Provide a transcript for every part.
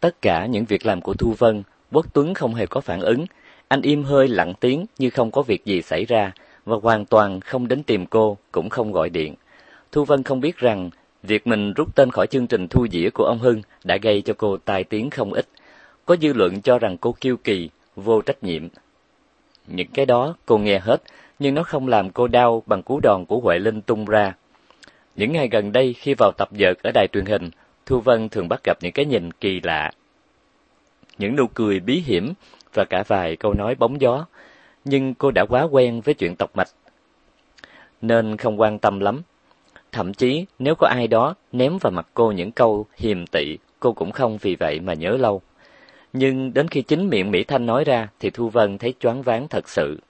Tất cả những việc làm của Thu Vân, Quốc Tuấn không hề có phản ứng. Anh im hơi lặng tiếng như không có việc gì xảy ra và hoàn toàn không đến tìm cô, cũng không gọi điện. Thu Vân không biết rằng việc mình rút tên khỏi chương trình thu dĩa của ông Hưng đã gây cho cô tai tiếng không ít. Có dư luận cho rằng cô kiêu kỳ, vô trách nhiệm. Những cái đó cô nghe hết, nhưng nó không làm cô đau bằng cú đòn của Huệ Linh tung ra. Những ngày gần đây khi vào tập dượt ở đài truyền hình, Thu Vân thường bắt gặp những cái nhìn kỳ lạ. Những nụ cười bí hiểm và cả vài câu nói bóng gió, nhưng cô đã quá quen với chuyện tộc mạch nên không quan tâm lắm. Thậm chí nếu có ai đó ném vào mặt cô những câu hiềm tị, cô cũng không vì vậy mà nhớ lâu. Nhưng đến khi chính miệng Mỹ Thanh nói ra thì Thu Vân thấy choáng váng thật sự.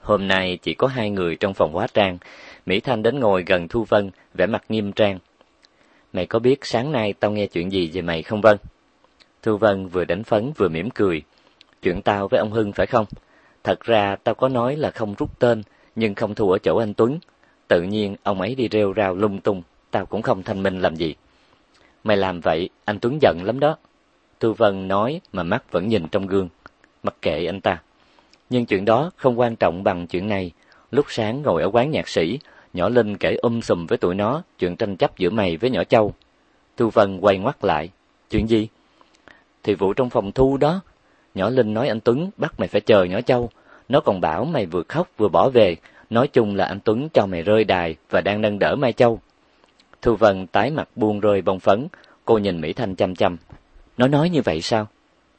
Hôm nay chỉ có hai người trong phòng hóa trang. Mỹ Thanh đến ngồi gần Thu Vân, vẻ mặt nghiêm trang. Mày có biết sáng nay tao nghe chuyện gì về mày không Vân? Thu Vân vừa đánh phấn vừa mỉm cười. Chuyện tao với ông Hưng phải không? Thật ra tao có nói là không rút tên, nhưng không thua ở chỗ anh Tuấn. Tự nhiên ông ấy đi rêu rao lung tung, tao cũng không thanh minh làm gì. Mày làm vậy, anh Tuấn giận lắm đó. Thu Vân nói mà mắt vẫn nhìn trong gương. Mặc kệ anh ta. Nhưng chuyện đó không quan trọng bằng chuyện này. Lúc sáng ngồi ở quán nhạc sĩ, nhỏ Linh kể um sùm với tụi nó chuyện tranh chấp giữa mày với nhỏ Châu. Thu Vân quay ngoắt lại. Chuyện gì? Thì vụ trong phòng thu đó. Nhỏ Linh nói anh Tuấn bắt mày phải chờ nhỏ Châu. Nó còn bảo mày vừa khóc vừa bỏ về. Nói chung là anh Tuấn cho mày rơi đài và đang nâng đỡ Mai Châu. Thu Vân tái mặt buông rơi bông phấn. Cô nhìn Mỹ Thanh chăm chăm. Nó nói như vậy sao?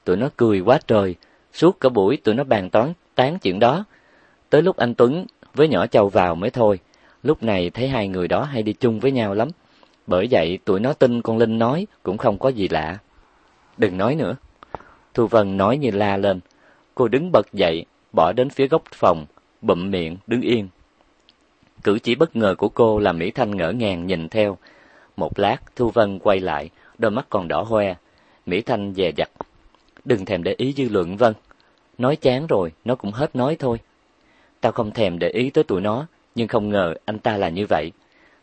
Tụi nó cười quá trời. Suốt cả buổi tụi nó bàn toán, tán chuyện đó. Tới lúc anh Tuấn với nhỏ Châu vào mới thôi. Lúc này thấy hai người đó hay đi chung với nhau lắm. Bởi vậy tụi nó tin con Linh nói cũng không có gì lạ. Đừng nói nữa. Thu Vân nói như la lên. Cô đứng bật dậy, bỏ đến phía góc phòng, bụm miệng, đứng yên. Cử chỉ bất ngờ của cô làm Mỹ Thanh ngỡ ngàng nhìn theo. Một lát, Thu Vân quay lại, đôi mắt còn đỏ hoe. Mỹ Thanh dè dặt. Đừng thèm để ý dư luận Vân. Nói chán rồi, nó cũng hết nói thôi. Tao không thèm để ý tới tụi nó, nhưng không ngờ anh ta là như vậy.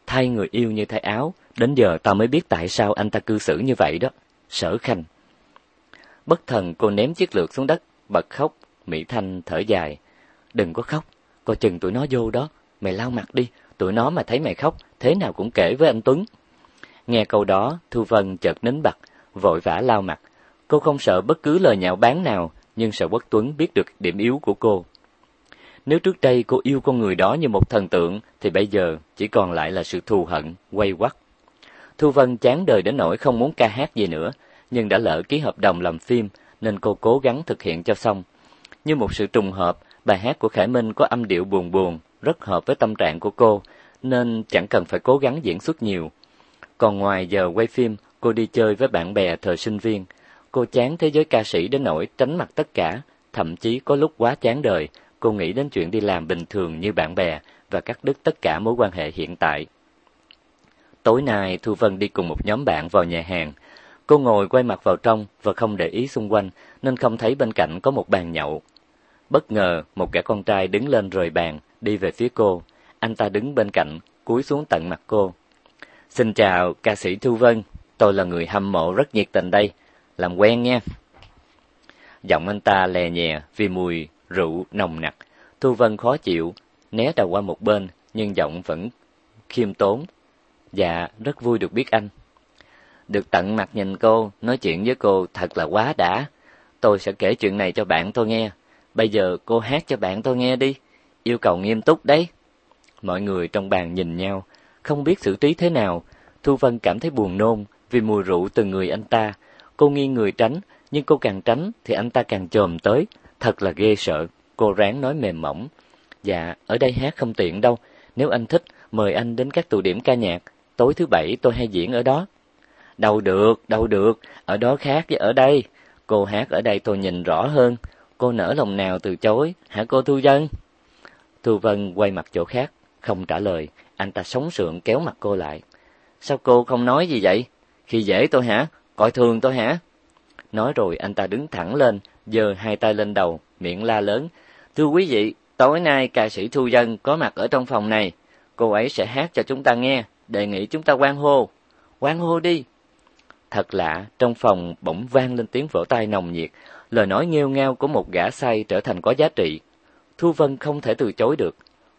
Thay người yêu như thay áo, đến giờ ta mới biết tại sao anh ta cư xử như vậy đó. Sở khanh. Bất thần cô ném chiếc lược xuống đất, bật khóc, Mỹ Thanh thở dài. Đừng có khóc, coi chừng tụi nó vô đó, mày lau mặt đi, tụi nó mà thấy mày khóc, thế nào cũng kể với anh Tuấn. Nghe câu đó, Thu Vân chợt nín bặt, vội vã lau mặt. Cô không sợ bất cứ lời nhạo báng nào, nhưng sợ Quốc Tuấn biết được điểm yếu của cô. Nếu trước đây cô yêu con người đó như một thần tượng, thì bây giờ chỉ còn lại là sự thù hận, quay quắt. Thu Vân chán đời đến nỗi không muốn ca hát gì nữa, nhưng đã lỡ ký hợp đồng làm phim, nên cô cố gắng thực hiện cho xong. Như một sự trùng hợp, bài hát của Khải Minh có âm điệu buồn buồn, rất hợp với tâm trạng của cô, nên chẳng cần phải cố gắng diễn xuất nhiều. Còn ngoài giờ quay phim, cô đi chơi với bạn bè thời sinh viên. Cô chán thế giới ca sĩ đến nỗi tránh mặt tất cả, thậm chí có lúc quá chán đời, cô nghĩ đến chuyện đi làm bình thường như bạn bè và cắt đứt tất cả mối quan hệ hiện tại. Tối nay Thu Vân đi cùng một nhóm bạn vào nhà hàng. Cô ngồi quay mặt vào trong và không để ý xung quanh nên không thấy bên cạnh có một bàn nhậu. Bất ngờ, một kẻ con trai đứng lên rời bàn, đi về phía cô. Anh ta đứng bên cạnh, cúi xuống tận mặt cô. "Xin chào, ca sĩ Thu Vân, tôi là người hâm mộ rất nhiệt tình đây, làm quen nha." Giọng anh ta lè nhẹ vì mùi rượu nồng nặc. Thu Vân khó chịu, né đầu qua một bên, nhưng giọng vẫn khiêm tốn. Dạ, rất vui được biết anh. Được tận mặt nhìn cô, nói chuyện với cô thật là quá đã. Tôi sẽ kể chuyện này cho bạn tôi nghe. Bây giờ cô hát cho bạn tôi nghe đi. Yêu cầu nghiêm túc đấy. Mọi người trong bàn nhìn nhau, không biết xử trí thế nào. Thu Vân cảm thấy buồn nôn vì mùi rượu từ người anh ta. Cô nghiêng người tránh, nhưng cô càng tránh thì anh ta càng chồm tới, thật là ghê sợ. Cô ráng nói mềm mỏng. Dạ, ở đây hát không tiện đâu. Nếu anh thích, mời anh đến các tụ điểm ca nhạc. Tối thứ bảy tôi hay diễn ở đó. Đâu được, đâu được, ở đó khác với ở đây. Cô hát ở đây tôi nhìn rõ hơn. Cô nở lòng nào từ chối, hả cô Thu Vân? Thu Vân quay mặt chỗ khác, không trả lời. Anh ta sống sượng kéo mặt cô lại. Sao cô không nói gì vậy? Khi dễ tôi hả? Coi thường tôi hả? Nói rồi anh ta đứng thẳng lên, giơ hai tay lên đầu, miệng la lớn. Thưa quý vị, tối nay ca sĩ Thu Dân có mặt ở trong phòng này. Cô ấy sẽ hát cho chúng ta nghe, đề nghị chúng ta quan hô. Quan hô đi. Thật lạ, trong phòng bỗng vang lên tiếng vỗ tay nồng nhiệt, lời nói nghêu ngao của một gã say trở thành có giá trị. Thu Vân không thể từ chối được.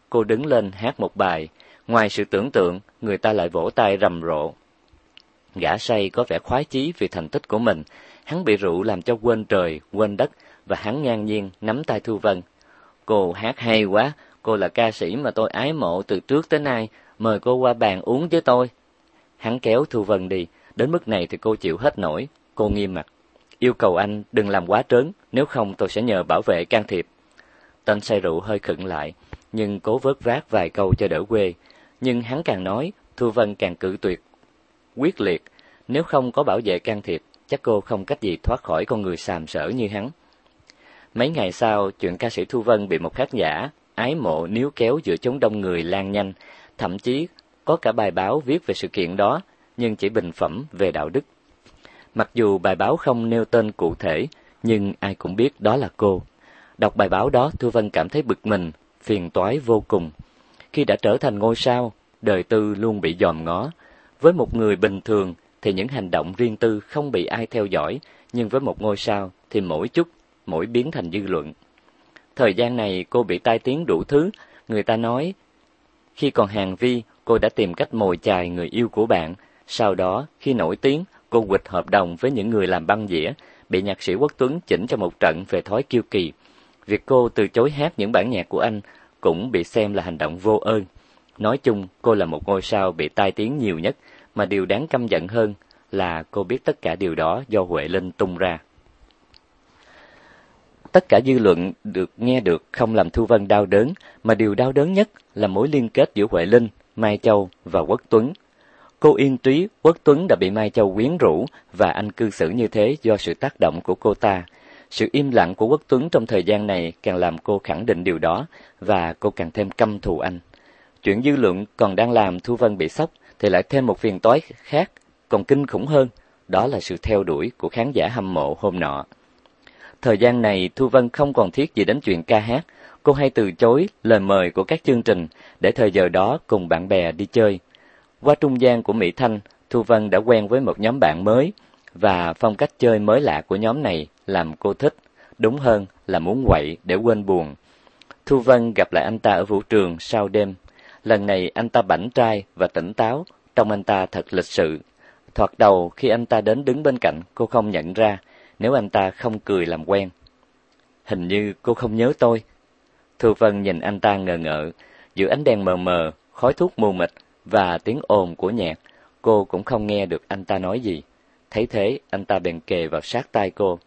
Cô đứng lên hát một bài, ngoài sự tưởng tượng, người ta lại vỗ tay rầm rộ. Gã say có vẻ khoái chí vì thành tích của mình, hắn bị rượu làm cho quên trời, quên đất và hắn ngang nhiên nắm tay Thu Vân. Cô hát hay quá, cô là ca sĩ mà tôi ái mộ từ trước tới nay, mời cô qua bàn uống với tôi. Hắn kéo Thu Vân đi, đến mức này thì cô chịu hết nổi, cô nghiêm mặt. Yêu cầu anh đừng làm quá trớn, nếu không tôi sẽ nhờ bảo vệ can thiệp. Tên say rượu hơi khựng lại, nhưng cố vớt vát vài câu cho đỡ quê. Nhưng hắn càng nói, Thu Vân càng cự tuyệt, quyết liệt. Nếu không có bảo vệ can thiệp, chắc cô không cách gì thoát khỏi con người sàm sỡ như hắn. Mấy ngày sau, chuyện ca sĩ Thu Vân bị một khán giả ái mộ níu kéo giữa chốn đông người lan nhanh, thậm chí có cả bài báo viết về sự kiện đó, nhưng chỉ bình phẩm về đạo đức. Mặc dù bài báo không nêu tên cụ thể, nhưng ai cũng biết đó là cô. Đọc bài báo đó, Thu Vân cảm thấy bực mình, phiền toái vô cùng. Khi đã trở thành ngôi sao, đời tư luôn bị dòm ngó. Với một người bình thường thì những hành động riêng tư không bị ai theo dõi, nhưng với một ngôi sao thì mỗi chút, mỗi biến thành dư luận. Thời gian này cô bị tai tiếng đủ thứ, người ta nói khi còn hàng vi, cô đã tìm cách mồi chài người yêu của bạn, sau đó khi nổi tiếng, cô quỵt hợp đồng với những người làm băng dĩa, bị nhạc sĩ Quốc Tuấn chỉnh cho một trận về thói kiêu kỳ. Việc cô từ chối hát những bản nhạc của anh cũng bị xem là hành động vô ơn. Nói chung, cô là một ngôi sao bị tai tiếng nhiều nhất, mà điều đáng căm giận hơn là cô biết tất cả điều đó do Huệ Linh tung ra. Tất cả dư luận được nghe được không làm Thu Vân đau đớn, mà điều đau đớn nhất là mối liên kết giữa Huệ Linh, Mai Châu và Quốc Tuấn. Cô yên trí, Quốc Tuấn đã bị Mai Châu quyến rũ và anh cư xử như thế do sự tác động của cô ta. Sự im lặng của Quốc Tuấn trong thời gian này càng làm cô khẳng định điều đó và cô càng thêm căm thù anh. Chuyện dư luận còn đang làm Thu Vân bị sốc thì lại thêm một phiền toái khác còn kinh khủng hơn, đó là sự theo đuổi của khán giả hâm mộ hôm nọ. Thời gian này Thu Vân không còn thiết gì đến chuyện ca hát, cô hay từ chối lời mời của các chương trình để thời giờ đó cùng bạn bè đi chơi. Qua trung gian của Mỹ Thanh, Thu Vân đã quen với một nhóm bạn mới và phong cách chơi mới lạ của nhóm này làm cô thích, đúng hơn là muốn quậy để quên buồn. Thu Vân gặp lại anh ta ở vũ trường sau đêm. Lần này anh ta bảnh trai và tỉnh táo, trông anh ta thật lịch sự. Thoạt đầu khi anh ta đến đứng bên cạnh, cô không nhận ra, nếu anh ta không cười làm quen. Hình như cô không nhớ tôi. Thu Vân nhìn anh ta ngờ ngợ, giữa ánh đèn mờ mờ, khói thuốc mù mịt và tiếng ồn của nhạc, cô cũng không nghe được anh ta nói gì. Thấy thế, anh ta bèn kề vào sát tai cô.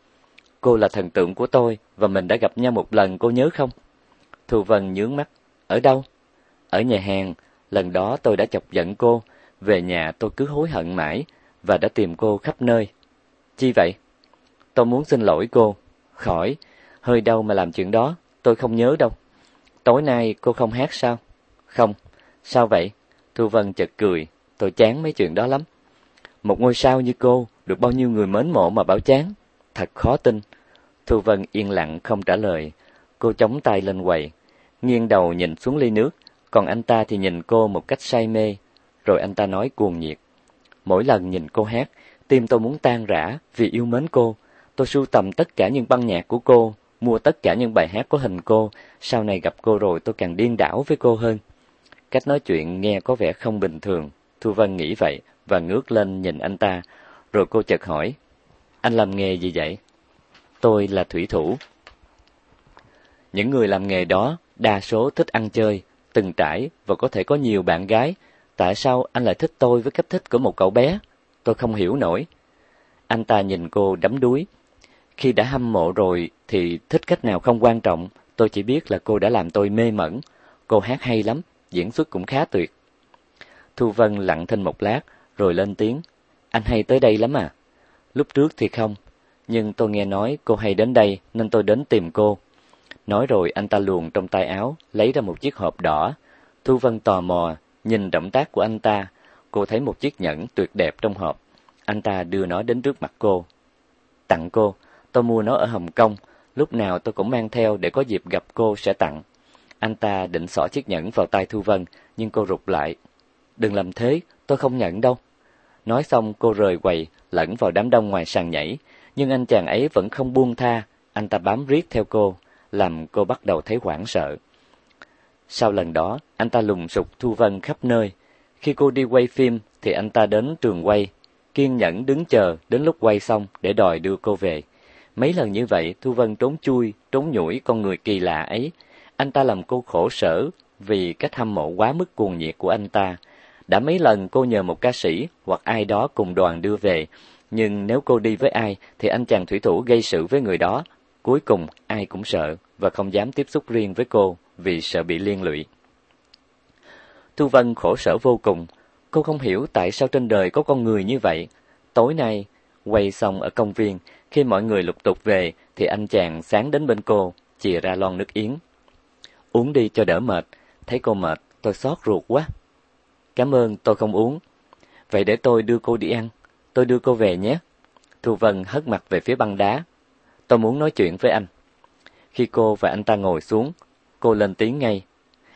Cô là thần tượng của tôi và mình đã gặp nhau một lần, cô nhớ không? Thu Vân nhướng mắt. Ở đâu? Ở nhà hàng, lần đó tôi đã chọc giận cô, về nhà tôi cứ hối hận mãi và đã tìm cô khắp nơi. Chi vậy? Tôi muốn xin lỗi cô. Khỏi, hơi đau mà làm chuyện đó, tôi không nhớ đâu. Tối nay cô không hát sao? Không. Sao vậy? Thu Vân chợt cười, tôi chán mấy chuyện đó lắm. Một ngôi sao như cô, được bao nhiêu người mến mộ mà bảo chán. Thật khó tin. Thu Vân yên lặng không trả lời. Cô chống tay lên quầy, nghiêng đầu nhìn xuống ly nước, còn anh ta thì nhìn cô một cách say mê, rồi anh ta nói cuồng nhiệt. Mỗi lần nhìn cô hát, tim tôi muốn tan rã vì yêu mến cô. Tôi sưu tầm tất cả những băng nhạc của cô, mua tất cả những bài hát có hình cô, sau này gặp cô rồi tôi càng điên đảo với cô hơn. Cách nói chuyện nghe có vẻ không bình thường, Thu Vân nghĩ vậy và ngước lên nhìn anh ta, rồi cô chợt hỏi, anh làm nghề gì vậy? Tôi là thủy thủ. Những người làm nghề đó đa số thích ăn chơi, từng trải và có thể có nhiều bạn gái. Tại sao anh lại thích tôi với cách thích của một cậu bé? Tôi không hiểu nổi. Anh ta nhìn cô đắm đuối. Khi đã hâm mộ rồi thì thích cách nào không quan trọng, tôi chỉ biết là cô đã làm tôi mê mẩn. Cô hát hay lắm, diễn xuất cũng khá tuyệt. Thu Vân lặng thinh một lát, rồi lên tiếng. Anh hay tới đây lắm à? Lúc trước thì không, nhưng tôi nghe nói cô hay đến đây nên tôi đến tìm cô. Nói rồi anh ta luồn trong tay áo, lấy ra một chiếc hộp đỏ. Thu Vân tò mò, nhìn động tác của anh ta, cô thấy một chiếc nhẫn tuyệt đẹp trong hộp. Anh ta đưa nó đến trước mặt cô. Tặng cô, tôi mua nó ở Hồng Kông, lúc nào tôi cũng mang theo để có dịp gặp cô sẽ tặng. Anh ta định xỏ chiếc nhẫn vào tay Thu Vân, nhưng cô rụt lại. Đừng làm thế, tôi không nhận đâu. Nói xong cô rời quầy, lẫn vào đám đông ngoài sàn nhảy, nhưng anh chàng ấy vẫn không buông tha, anh ta bám riết theo cô, làm cô bắt đầu thấy hoảng sợ. Sau lần đó, anh ta lùng sục Thu Vân khắp nơi. Khi cô đi quay phim thì anh ta đến trường quay, kiên nhẫn đứng chờ đến lúc quay xong để đòi đưa cô về. Mấy lần như vậy, Thu Vân trốn chui, trốn nhủi con người kỳ lạ ấy. Anh ta làm cô khổ sở vì cách hâm mộ quá mức cuồng nhiệt của anh ta. Đã mấy lần cô nhờ một ca sĩ hoặc ai đó cùng đoàn đưa về, nhưng nếu cô đi với ai thì anh chàng thủy thủ gây sự với người đó. Cuối cùng ai cũng sợ và không dám tiếp xúc riêng với cô vì sợ bị liên lụy. Thu Vân khổ sở vô cùng, cô không hiểu tại sao trên đời có con người như vậy. Tối nay, quay xong ở công viên, khi mọi người lục tục về thì anh chàng sáng đến bên cô, chìa ra lon nước yến. Uống đi cho đỡ mệt, thấy cô mệt, tôi xót ruột quá. Cảm ơn, tôi không uống. Vậy để tôi đưa cô đi ăn, tôi đưa cô về nhé. Thu Vân hất mặt về phía băng đá. Tôi muốn nói chuyện với anh. Khi cô và anh ta ngồi xuống, cô lên tiếng ngay.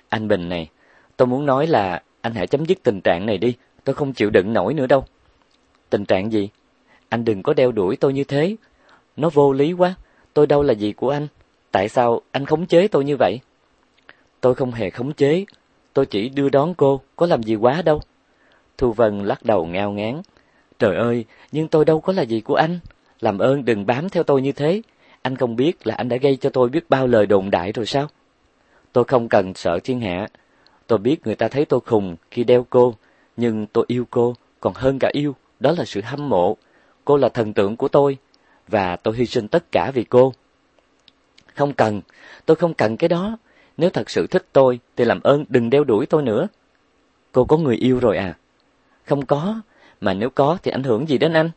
Anh Bình này, tôi muốn nói là anh hãy chấm dứt tình trạng này đi, tôi không chịu đựng nổi nữa đâu. Tình trạng gì? Anh đừng có đeo đuổi tôi như thế. Nó vô lý quá, tôi đâu là gì của anh. Tại sao anh khống chế tôi như vậy? Tôi không hề khống chế, tôi chỉ đưa đón cô, có làm gì quá đâu. Thu Vân lắc đầu ngao ngán. Trời ơi, nhưng tôi đâu có là gì của anh. Làm ơn đừng bám theo tôi như thế. Anh không biết là anh đã gây cho tôi biết bao lời đồn đại rồi sao? Tôi không cần sợ thiên hạ. Tôi biết người ta thấy tôi khùng khi đeo cô, nhưng tôi yêu cô, còn hơn cả yêu, đó là sự hâm mộ. Cô là thần tượng của tôi, và tôi hy sinh tất cả vì cô. Không cần, tôi không cần cái đó. Nếu thật sự thích tôi, thì làm ơn đừng đeo đuổi tôi nữa. Cô có người yêu rồi à? Không có, mà nếu có thì ảnh hưởng gì đến anh?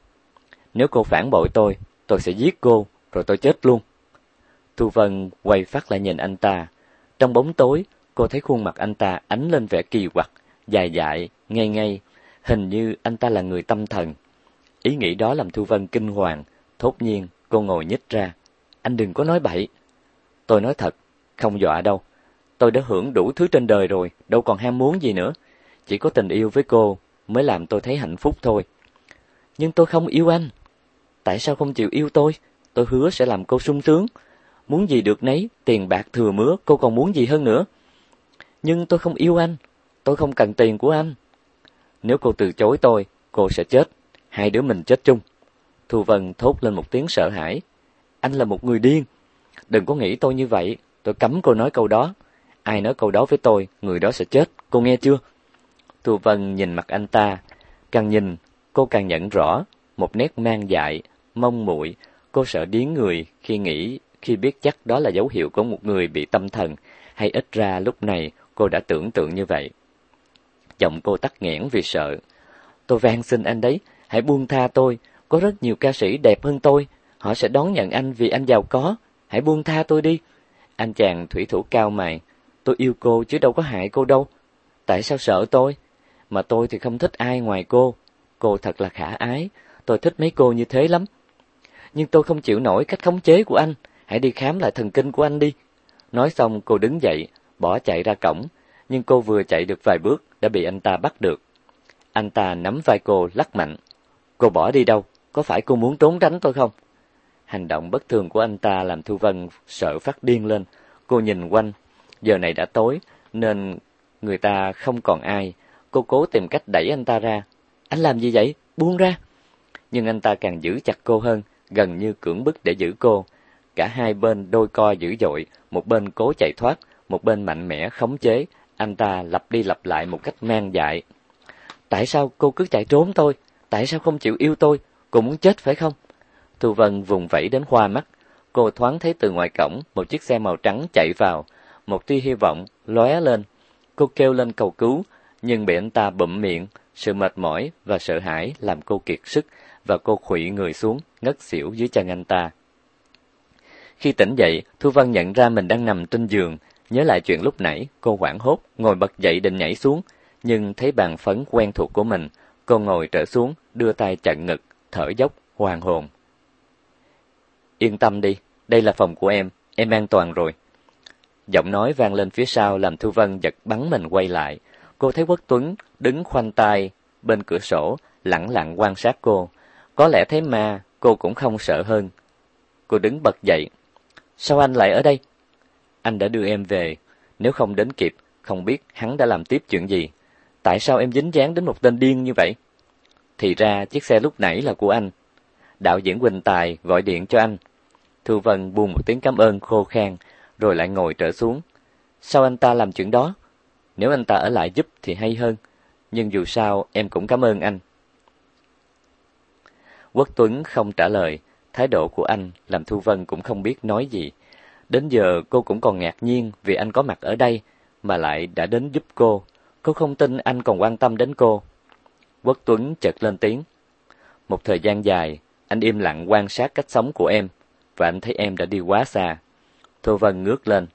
Nếu cô phản bội tôi, tôi sẽ giết cô, rồi tôi chết luôn. Thu Vân quay phát lại nhìn anh ta. Trong bóng tối, cô thấy khuôn mặt anh ta ánh lên vẻ kỳ quặc, dài dại, ngây ngây, hình như anh ta là người tâm thần. Ý nghĩ đó làm Thu Vân kinh hoàng, thốt nhiên cô ngồi nhích ra. Anh đừng có nói bậy. Tôi nói thật, không dọa đâu. Tôi đã hưởng đủ thứ trên đời rồi, đâu còn ham muốn gì nữa. Chỉ có tình yêu với cô mới làm tôi thấy hạnh phúc thôi. Nhưng tôi không yêu anh. Tại sao không chịu yêu tôi? Tôi hứa sẽ làm cô sung sướng. Muốn gì được nấy, tiền bạc thừa mứa, cô còn muốn gì hơn nữa? Nhưng tôi không yêu anh, tôi không cần tiền của anh. Nếu cô từ chối tôi, cô sẽ chết, hai đứa mình chết chung. Thu Vân thốt lên một tiếng sợ hãi. Anh là một người điên. Đừng có nghĩ tôi như vậy, tôi cấm cô nói câu đó. Ai nói câu đó với tôi, người đó sẽ chết, cô nghe chưa? Thu Vân nhìn mặt anh ta, càng nhìn, cô càng nhận rõ một nét mang dại, mông muội, cô sợ điếng người khi nghĩ khi biết chắc đó là dấu hiệu của một người bị tâm thần, hay ít ra lúc này cô đã tưởng tượng như vậy. Giọng cô tắt nghẽn vì sợ. Tôi van xin anh đấy, hãy buông tha tôi, có rất nhiều ca sĩ đẹp hơn tôi, họ sẽ đón nhận anh vì anh giàu có, hãy buông tha tôi đi. Anh chàng thủy thủ cao mày, tôi yêu cô chứ đâu có hại cô đâu. Tại sao sợ tôi? Mà tôi thì không thích ai ngoài cô. Cô thật là khả ái, tôi thích mấy cô như thế lắm. Nhưng tôi không chịu nổi cách khống chế của anh, hãy đi khám lại thần kinh của anh đi. Nói xong cô đứng dậy, bỏ chạy ra cổng, nhưng cô vừa chạy được vài bước đã bị anh ta bắt được. Anh ta nắm vai cô lắc mạnh. Cô bỏ đi đâu? Có phải cô muốn trốn tránh tôi không? Hành động bất thường của anh ta làm Thu Vân sợ phát điên lên. Cô nhìn quanh, giờ này đã tối nên người ta không còn ai. Cô cố tìm cách đẩy anh ta ra. Anh làm gì vậy? Buông ra. Nhưng anh ta càng giữ chặt cô hơn, gần như cưỡng bức để giữ cô. Cả hai bên đôi co dữ dội, một bên cố chạy thoát, một bên mạnh mẽ khống chế, anh ta lặp đi lặp lại một cách man dại. Tại sao cô cứ chạy trốn tôi? Tại sao không chịu yêu tôi? Cô muốn chết phải không? Thu Vân vùng vẫy đến hoa mắt. Cô thoáng thấy từ ngoài cổng một chiếc xe màu trắng chạy vào. Một tia hy vọng lóe lên. Cô kêu lên cầu cứu, nhưng bị anh ta bụm miệng. Sự mệt mỏi và sợ hãi làm cô kiệt sức và cô khuỵu người xuống, ngất xỉu dưới chân anh ta. Khi tỉnh dậy, Thu Vân nhận ra mình đang nằm trên giường, nhớ lại chuyện lúc nãy, cô hoảng hốt, ngồi bật dậy định nhảy xuống, nhưng thấy bàn phấn quen thuộc của mình, cô ngồi trở xuống, đưa tay chặn ngực, thở dốc, hoàn hồn. Yên tâm đi, đây là phòng của em, em an toàn rồi. Giọng nói vang lên phía sau làm Thu Vân giật bắn mình quay lại. Cô thấy Quốc Tuấn đứng khoanh tay bên cửa sổ, lặng lặng quan sát cô. Có lẽ thế mà cô cũng không sợ hơn. Cô đứng bật dậy. Sao anh lại ở đây? Anh đã đưa em về. Nếu không đến kịp, không biết hắn đã làm tiếp chuyện gì. Tại sao em dính dáng đến một tên điên như vậy? Thì ra chiếc xe lúc nãy là của anh. Đạo diễn Quỳnh Tài gọi điện cho anh. Thu Vân buông một tiếng cảm ơn khô khan, rồi lại ngồi trở xuống. Sao anh ta làm chuyện đó? Nếu anh ta ở lại giúp thì hay hơn. Nhưng dù sao em cũng cảm ơn anh. Quốc Tuấn không trả lời, thái độ của anh làm Thu Vân cũng không biết nói gì. Đến giờ cô cũng còn ngạc nhiên vì anh có mặt ở đây, mà lại đã đến giúp cô. Cô không tin anh còn quan tâm đến cô. Quốc Tuấn chợt lên tiếng. Một thời gian dài, anh im lặng quan sát cách sống của em, và anh thấy em đã đi quá xa. Thu Vân ngước lên.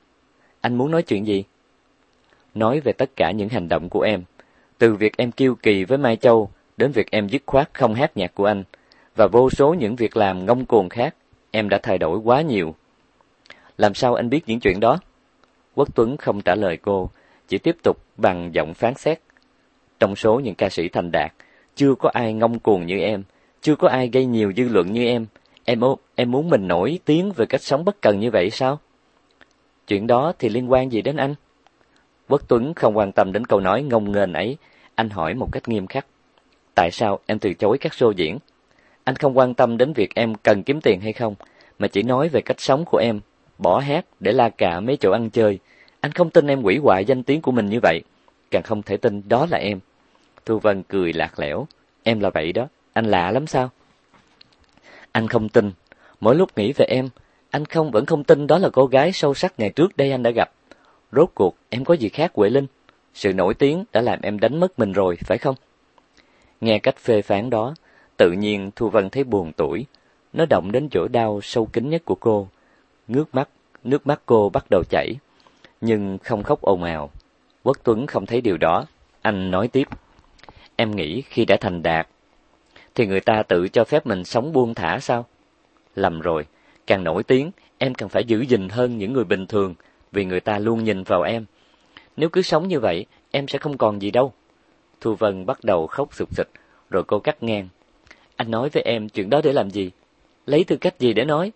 Anh muốn nói chuyện gì? Nói về tất cả những hành động của em. Từ việc em kiêu kỳ với Mai Châu, đến việc em dứt khoát không hát nhạc của anh, và vô số những việc làm ngông cuồng khác, em đã thay đổi quá nhiều. Làm sao anh biết những chuyện đó? Quốc Tuấn không trả lời cô, chỉ tiếp tục bằng giọng phán xét. Trong số những ca sĩ thành đạt, chưa có ai ngông cuồng như em, chưa có ai gây nhiều dư luận như em. Em em muốn mình nổi tiếng về cách sống bất cần như vậy sao? Chuyện đó thì liên quan gì đến anh? Quốc Tuấn không quan tâm đến câu nói ngông nghênh ấy, anh hỏi một cách nghiêm khắc. Tại sao em từ chối các show diễn? Anh không quan tâm đến việc em cần kiếm tiền hay không, mà chỉ nói về cách sống của em, bỏ hát để la cà mấy chỗ ăn chơi. Anh không tin em quỷ hoại danh tiếng của mình như vậy, càng không thể tin đó là em. Thu Vân cười lạc lẽo, em là vậy đó, anh lạ lắm sao? Anh không tin, mỗi lúc nghĩ về em, anh không vẫn không tin đó là cô gái sâu sắc ngày trước đây anh đã gặp. Rốt cuộc em có gì khác Huệ Linh? Sự nổi tiếng đã làm em đánh mất mình rồi, phải không? Nghe cách phê phán đó, tự nhiên Thu Vân thấy buồn tuổi. Nó động đến chỗ đau sâu kín nhất của cô. Ngước mắt, nước mắt cô bắt đầu chảy. Nhưng không khóc ồn ào. Quốc Tuấn không thấy điều đó. Anh nói tiếp. Em nghĩ khi đã thành đạt, thì người ta tự cho phép mình sống buông thả sao? Lầm rồi. Càng nổi tiếng, em càng phải giữ gìn hơn những người bình thường, vì người ta luôn nhìn vào em. Nếu cứ sống như vậy, em sẽ không còn gì đâu. Thu Vân bắt đầu khóc sụp sịch, rồi cô cắt ngang. Anh nói với em chuyện đó để làm gì? Lấy tư cách gì để nói?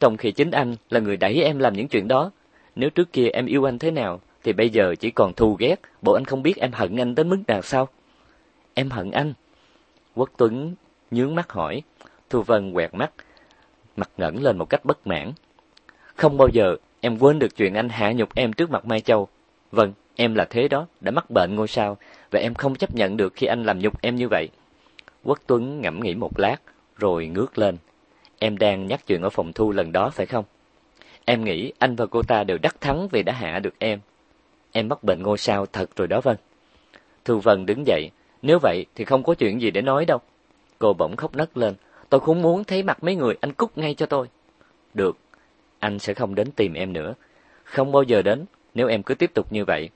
Trong khi chính anh là người đẩy em làm những chuyện đó. Nếu trước kia em yêu anh thế nào, thì bây giờ chỉ còn thù ghét, bộ anh không biết em hận anh đến mức nào sao? Em hận anh. Quốc Tuấn nhướng mắt hỏi. Thu Vân quẹt mắt, mặt ngẩng lên một cách bất mãn. Không bao giờ em quên được chuyện anh hạ nhục em trước mặt Mai Châu. Vâng, em là thế đó, đã mắc bệnh ngôi sao, và em không chấp nhận được khi anh làm nhục em như vậy. Quốc Tuấn ngẫm nghĩ một lát, rồi ngước lên. Em đang nhắc chuyện ở phòng thu lần đó phải không? Em nghĩ anh và cô ta đều đắc thắng vì đã hạ được em. Em mắc bệnh ngôi sao thật rồi đó Vân. Thu Vân đứng dậy, nếu vậy thì không có chuyện gì để nói đâu. Cô bỗng khóc nấc lên, tôi không muốn thấy mặt mấy người, anh cút ngay cho tôi. Được, anh sẽ không đến tìm em nữa. Không bao giờ đến, nếu em cứ tiếp tục như vậy.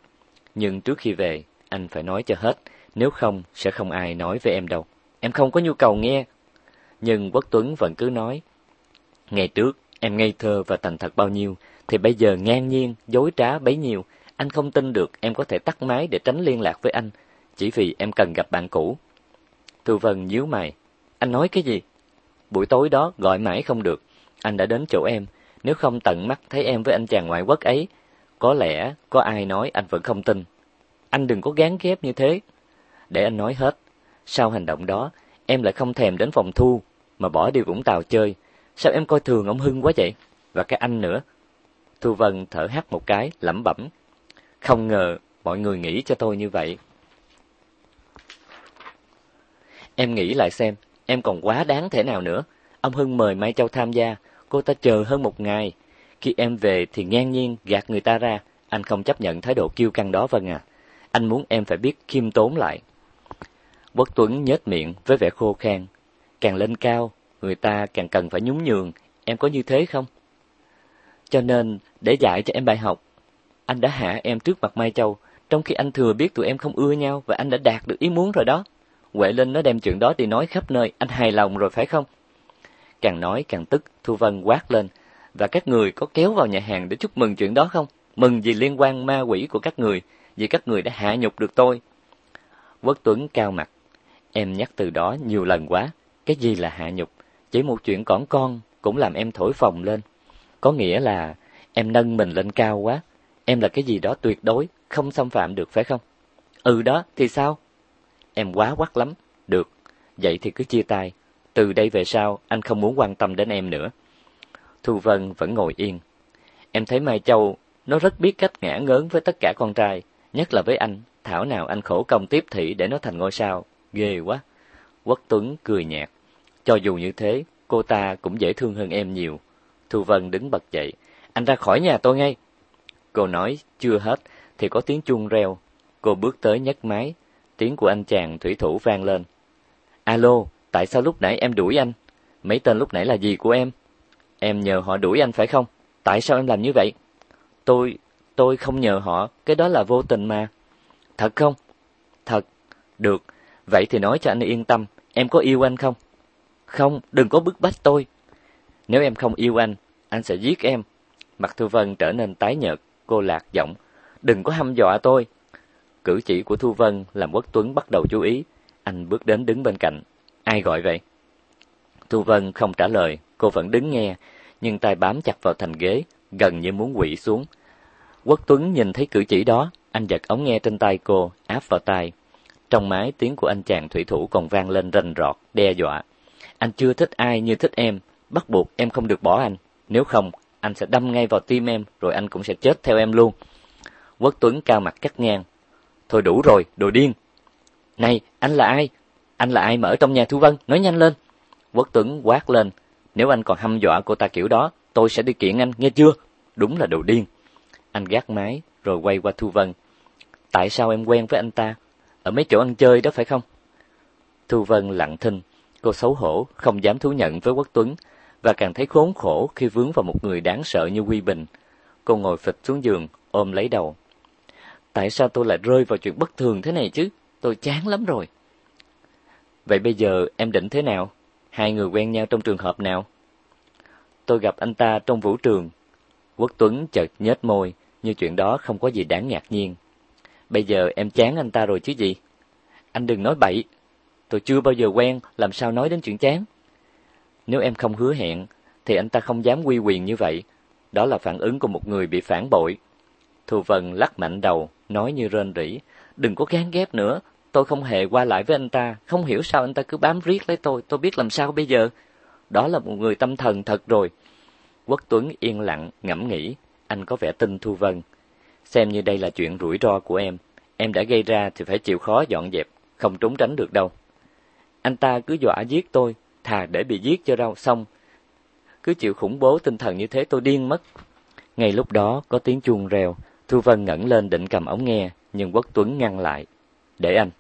Nhưng trước khi về, anh phải nói cho hết, nếu không sẽ không ai nói với em đâu. Em không có nhu cầu nghe. Nhưng Quốc Tuấn vẫn cứ nói. Ngày trước, em ngây thơ và thành thật bao nhiêu, thì bây giờ ngang nhiên, dối trá bấy nhiêu. Anh không tin được em có thể tắt máy để tránh liên lạc với anh, chỉ vì em cần gặp bạn cũ. Thu Vân nhíu mày. Anh nói cái gì? Buổi tối đó gọi mãi không được. Anh đã đến chỗ em. Nếu không tận mắt thấy em với anh chàng ngoại quốc ấy, có lẽ có ai nói anh vẫn không tin. Anh đừng có gán ghép như thế. Để anh nói hết. Sau hành động đó, em lại không thèm đến phòng thu, mà bỏ đi Vũng Tàu chơi. Sao em coi thường ông Hưng quá vậy? Và cái anh nữa. Thu Vân thở hắt một cái, lẩm bẩm. Không ngờ mọi người nghĩ cho tôi như vậy. Em nghĩ lại xem, em còn quá đáng thể nào nữa. Ông Hưng mời Mai Châu tham gia, cô ta chờ hơn một ngày. Khi em về thì ngang nhiên gạt người ta ra, anh không chấp nhận thái độ kiêu căng đó Vân à. Anh muốn em phải biết khiêm tốn lại. Quốc Tuấn nhếch miệng với vẻ khô khan. Càng lên cao, người ta càng cần phải nhún nhường. Em có như thế không? Cho nên, để dạy cho em bài học, anh đã hạ em trước mặt Mai Châu, trong khi anh thừa biết tụi em không ưa nhau và anh đã đạt được ý muốn rồi đó. Huệ Linh nó đem chuyện đó đi nói khắp nơi, anh hài lòng rồi phải không? Càng nói càng tức, Thu Vân quát lên. Và các người có kéo vào nhà hàng để chúc mừng chuyện đó không? Mừng vì liên quan ma quỷ của các người, vì các người đã hạ nhục được tôi. Quốc Tuấn cao mặt. Em nhắc từ đó nhiều lần quá, cái gì là hạ nhục, chỉ một chuyện cỏn con cũng làm em thổi phồng lên. Có nghĩa là em nâng mình lên cao quá, em là cái gì đó tuyệt đối, không xâm phạm được phải không? Ừ đó, thì sao? Em quá quắc lắm. Được, vậy thì cứ chia tay. Từ đây về sau, anh không muốn quan tâm đến em nữa. Thu Vân vẫn ngồi yên. Em thấy Mai Châu, nó rất biết cách ngã ngớn với tất cả con trai, nhất là với anh. Thảo nào anh khổ công tiếp thị để nó thành ngôi sao. Ghê quá. Quốc Tuấn cười nhạt. Cho dù như thế, cô ta cũng dễ thương hơn em nhiều. Thu Vân đứng bật dậy. Anh ra khỏi nhà tôi ngay. Cô nói chưa hết, thì có tiếng chuông reo. Cô bước tới nhấc máy. Tiếng của anh chàng thủy thủ vang lên. Alo, tại sao lúc nãy em đuổi anh? Mấy tên lúc nãy là gì của em? Em nhờ họ đuổi anh phải không? Tại sao em làm như vậy? Tôi, tôi không nhờ họ, cái đó là vô tình mà. Thật không? Thật. Được, vậy thì nói cho anh yên tâm, em có yêu anh không? Không, đừng có bức bách tôi. Nếu em không yêu anh, anh sẽ giết em. Mặt Thu Vân trở nên tái nhợt, cô lạc giọng. Đừng có hăm dọa tôi. Cử chỉ của Thu Vân làm Quốc Tuấn bắt đầu chú ý. Anh bước đến đứng bên cạnh. Ai gọi vậy? Thu Vân không trả lời, cô vẫn đứng nghe, nhưng tay bám chặt vào thành ghế, gần như muốn quỵ xuống. Quốc Tuấn nhìn thấy cử chỉ đó, anh giật ống nghe trên tay cô, áp vào tai. Trong máy tiếng của anh chàng thủy thủ còn vang lên rành rọt, đe dọa. Anh chưa thích ai như thích em, bắt buộc em không được bỏ anh. Nếu không, anh sẽ đâm ngay vào tim em, rồi anh cũng sẽ chết theo em luôn. Quốc Tuấn cao mặt cắt ngang. Thôi đủ rồi, đồ điên. Này, anh là ai? Anh là ai mà ở trong nhà Thu Vân? Nói nhanh lên. Quốc Tuấn quát lên. Nếu anh còn hăm dọa cô ta kiểu đó, tôi sẽ đi kiện anh, nghe chưa? Đúng là đồ điên. Anh gác máy, rồi quay qua Thu Vân. Tại sao em quen với anh ta? Ở mấy chỗ ăn chơi đó phải không? Thu Vân lặng thinh, cô xấu hổ, không dám thú nhận với Quốc Tuấn, và càng thấy khốn khổ khi vướng vào một người đáng sợ như Quy Bình. Cô ngồi phịch xuống giường, ôm lấy đầu. Tại sao tôi lại rơi vào chuyện bất thường thế này chứ? Tôi chán lắm rồi. Vậy bây giờ em định thế nào? Hai người quen nhau trong trường hợp nào? Tôi gặp anh ta trong vũ trường. Quốc Tuấn chợt nhếch môi, như chuyện đó không có gì đáng ngạc nhiên. Bây giờ em chán anh ta rồi chứ gì? Anh đừng nói bậy. Tôi chưa bao giờ quen, làm sao nói đến chuyện chán? Nếu em không hứa hẹn, thì anh ta không dám quy quyền như vậy. Đó là phản ứng của một người bị phản bội. Thu Vân lắc mạnh đầu, nói như rên rỉ. Đừng có gán ghép nữa, tôi không hề qua lại với anh ta, không hiểu sao anh ta cứ bám riết lấy tôi, tôi biết làm sao bây giờ. Đó là một người tâm thần thật rồi. Quốc Tuấn yên lặng, ngẫm nghĩ, anh có vẻ tin Thu Vân. Xem như đây là chuyện rủi ro của em, em đã gây ra thì phải chịu khó dọn dẹp, không trốn tránh được đâu. Anh ta cứ dọa giết tôi, thà để bị giết cho rau xong. Cứ chịu khủng bố tinh thần như thế tôi điên mất. Ngay lúc đó có tiếng chuông reo, Thu Vân ngẩng lên định cầm ống nghe, nhưng Quốc Tuấn ngăn lại. Để anh.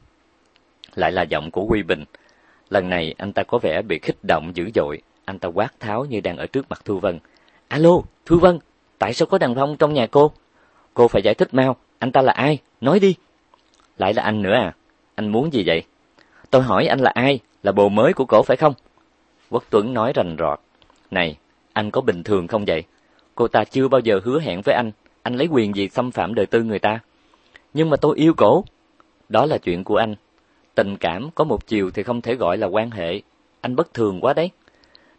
Lại là giọng của Quy Bình. Lần này anh ta có vẻ bị khích động dữ dội, anh ta quát tháo như đang ở trước mặt Thu Vân. Alo, Thu Vân, tại sao có đàn ông trong nhà cô? Cô phải giải thích mau, anh ta là ai? Nói đi. Lại là anh nữa à? Anh muốn gì vậy? Tôi hỏi anh là ai? Là bồ mới của cổ phải không? Quốc Tuấn nói rành rọt. Này, anh có bình thường không vậy? Cô ta chưa bao giờ hứa hẹn với anh, anh lấy quyền gì xâm phạm đời tư người ta? Nhưng mà tôi yêu cổ. Đó là chuyện của anh. Tình cảm có một chiều thì không thể gọi là quan hệ. Anh bất thường quá đấy.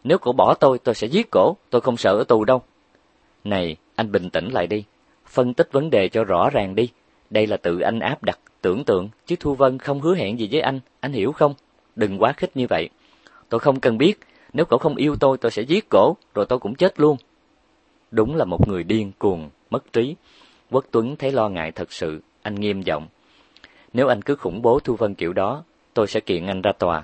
Nếu cổ bỏ tôi, tôi sẽ giết cổ, tôi không sợ ở tù đâu. Này, anh bình tĩnh lại đi. Phân tích vấn đề cho rõ ràng đi. Đây là tự anh áp đặt, tưởng tượng, chứ Thu Vân không hứa hẹn gì với anh, anh hiểu không? Đừng quá khích như vậy. Tôi không cần biết, nếu cổ không yêu tôi, tôi sẽ giết cổ, rồi tôi cũng chết luôn. Đúng là một người điên cuồng, mất trí. Quốc Tuấn thấy lo ngại thật sự, anh nghiêm giọng. Nếu anh cứ khủng bố Thu Vân kiểu đó, tôi sẽ kiện anh ra tòa.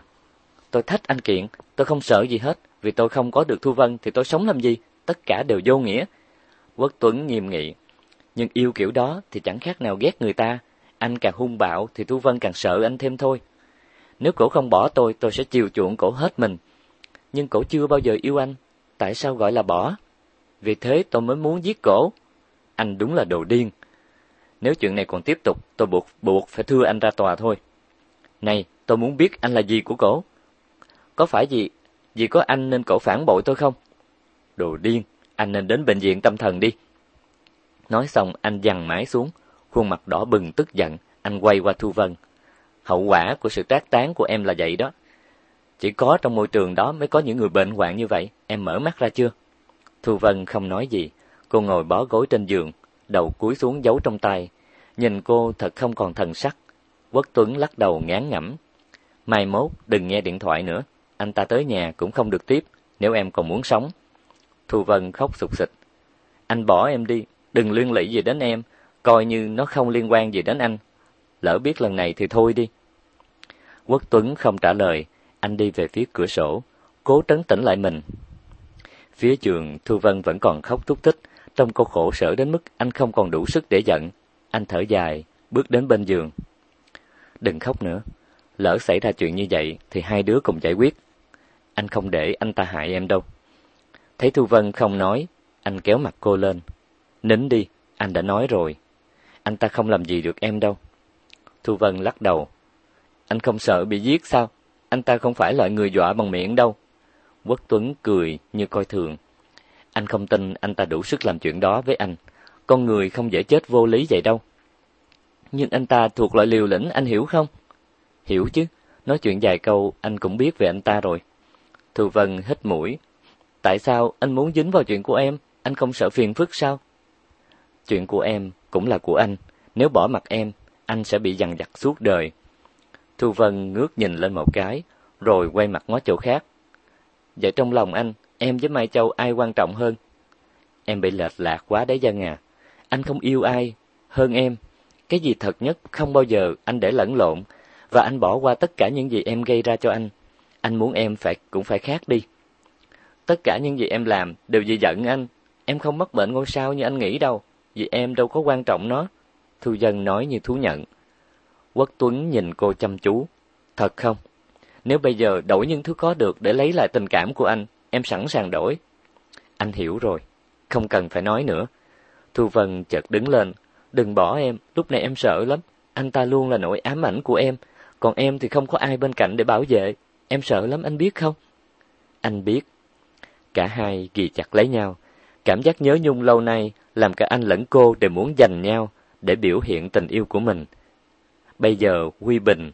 Tôi thách anh kiện, tôi không sợ gì hết, vì tôi không có được Thu Vân thì tôi sống làm gì, tất cả đều vô nghĩa. Quốc Tuấn nghiêm nghị, nhưng yêu kiểu đó thì chẳng khác nào ghét người ta, anh càng hung bạo thì Thu Vân càng sợ anh thêm thôi. Nếu cổ không bỏ tôi, tôi sẽ chiều chuộng cổ hết mình. Nhưng cổ chưa bao giờ yêu anh, tại sao gọi là bỏ? Vì thế tôi mới muốn giết cổ. Anh đúng là đồ điên. Nếu chuyện này còn tiếp tục, tôi buộc buộc phải thưa anh ra tòa thôi. Này, tôi muốn biết anh là gì của cổ. Có phải gì, vì có anh nên cổ phản bội tôi không? Đồ điên, anh nên đến bệnh viện tâm thần đi. Nói xong anh dằn mái xuống, khuôn mặt đỏ bừng tức giận, anh quay qua Thu Vân. Hậu quả của sự tác tán của em là vậy đó. Chỉ có trong môi trường đó mới có những người bệnh hoạn như vậy, em mở mắt ra chưa? Thu Vân không nói gì, cô ngồi bó gối trên giường, đầu cúi xuống giấu trong tay. Nhìn cô thật không còn thần sắc. Quốc Tuấn lắc đầu ngán ngẩm. Mai mốt đừng nghe điện thoại nữa, anh ta tới nhà cũng không được tiếp, nếu em còn muốn sống. Thu Vân khóc sụt sịch. Anh bỏ em đi, đừng liên lụy gì đến em, coi như nó không liên quan gì đến anh. Lỡ biết lần này thì thôi đi. Quốc Tuấn không trả lời, anh đi về phía cửa sổ, cố trấn tĩnh lại mình. Phía giường, Thu Vân vẫn còn khóc thúc thích, trong cô khổ sở đến mức anh không còn đủ sức để giận. Anh thở dài, bước đến bên giường. Đừng khóc nữa, lỡ xảy ra chuyện như vậy thì hai đứa cùng giải quyết. Anh không để anh ta hại em đâu. Thấy Thu Vân không nói, anh kéo mặt cô lên. Nín đi, anh đã nói rồi. Anh ta không làm gì được em đâu. Thu Vân lắc đầu. Anh không sợ bị giết sao? Anh ta không phải loại người dọa bằng miệng đâu. Quốc Tuấn cười như coi thường. Anh không tin anh ta đủ sức làm chuyện đó với anh. Con người không dễ chết vô lý vậy đâu. Nhưng anh ta thuộc loại liều lĩnh, anh hiểu không? Hiểu chứ, nói chuyện dài câu anh cũng biết về anh ta rồi. Thu Vân hít mũi. Tại sao anh muốn dính vào chuyện của em? Anh không sợ phiền phức sao? Chuyện của em cũng là của anh. Nếu bỏ mặt em, anh sẽ bị dằn vặt suốt đời. Thu Vân ngước nhìn lên một cái, rồi quay mặt ngó chỗ khác. Vậy trong lòng anh, em với Mai Châu ai quan trọng hơn? Em bị lệch lạc quá đấy Giang à. Anh không yêu ai hơn em. Cái gì thật nhất không bao giờ anh để lẫn lộn và anh bỏ qua tất cả những gì em gây ra cho anh. Anh muốn em phải cũng phải khác đi. Tất cả những gì em làm đều vì giận anh. Em không mất bệnh ngôi sao như anh nghĩ đâu, vì em đâu có quan trọng nó. Thu Dân nói như thú nhận. Quốc Tuấn nhìn cô chăm chú. Thật không? Nếu bây giờ đổi những thứ có được để lấy lại tình cảm của anh, em sẵn sàng đổi. Anh hiểu rồi, không cần phải nói nữa. Thu Vân chợt đứng lên. Đừng bỏ em, lúc này em sợ lắm. Anh ta luôn là nỗi ám ảnh của em, còn em thì không có ai bên cạnh để bảo vệ. Em sợ lắm anh biết không? Anh biết. Cả hai ghi chặt lấy nhau. Cảm giác nhớ nhung lâu nay làm cả anh lẫn cô đều muốn giành nhau để biểu hiện tình yêu của mình. Bây giờ Huy Bình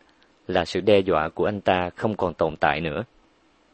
là sự đe dọa của anh ta không còn tồn tại nữa.